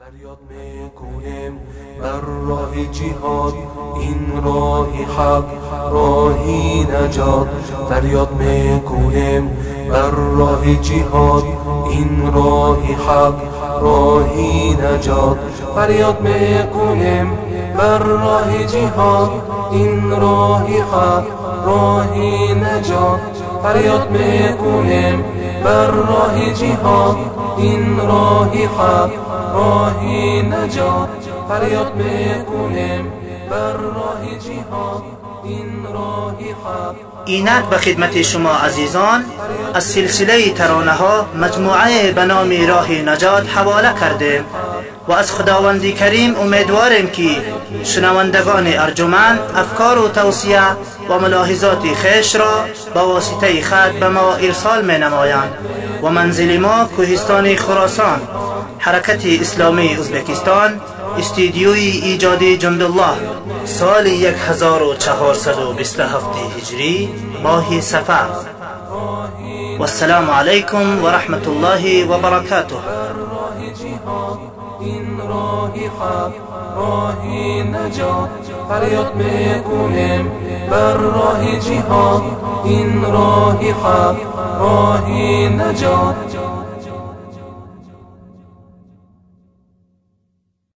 فریاد می‌کنیم بر راه جهاد این راه حق راهی نجات. فریاد می‌کنیم بر راه جهاد این راه حق راهی نجات. فریاد می‌کنیم بر راه جهاد این راه حق راهی نجات. فریاد می‌کنیم بر راه جهاد این راه حق راهی نجات فریاد می‌کنیم بر راه جهاد این راه حق اینک به خدمت شما عزیزان از سلسله ترانه ها مجموعه به نام راه نجات حواله کردیم و از خداوند کریم امیدواریم که شنوندگان ارجمند افکار و توصیه و ملاحظات خیش را با واسطه خط به ما ارسال می نمایند و منزل ما کوهستان خراسان حرکت اسلامی ازبکستان استیدیوی ایجادی جندالله سال 1427 هجری ماه سفر والسلام عليكم ورحمة الله وبركاته راه جهاد این راه حق راهی نجات فریاد میکنیم بر راه جهاد این راه حق راهی نجات.